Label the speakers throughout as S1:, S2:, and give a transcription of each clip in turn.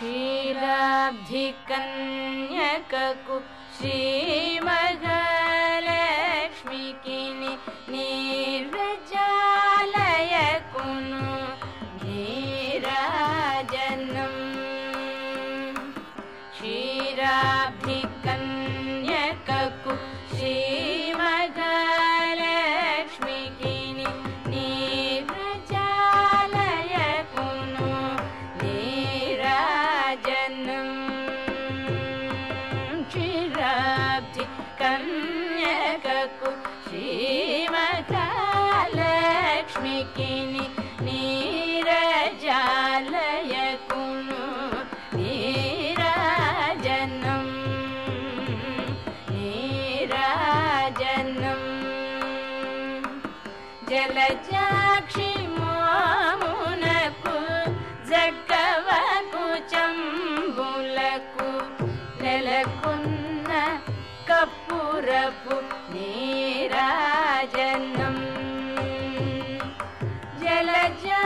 S1: क्षीराब्धिकन्यककु श्रीमहालक्ष्मिकिनि ब् कन्यकु कन्य नीरजालय कुनु नीराजनम् नीराजनम् हीराजन् जलजाक्षि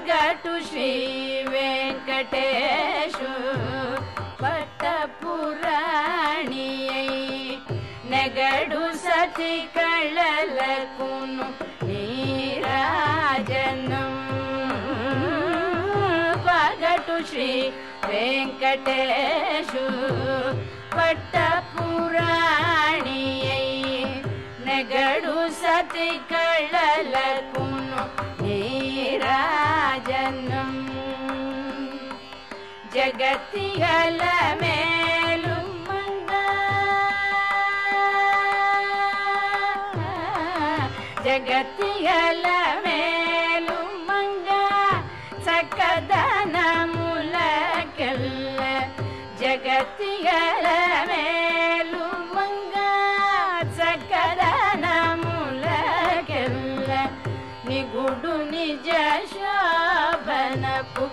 S1: गुश्री श्री पट पुराणीयै नगडु सति कळलकुनु नीराजनु। पगटु श्री वेङ्कटेश पट नगडु सति कळलकुनु ीरा जगति गलु मङ्गति गलु मङ्गा सकल जगतिलु मङ्गा निज जन पु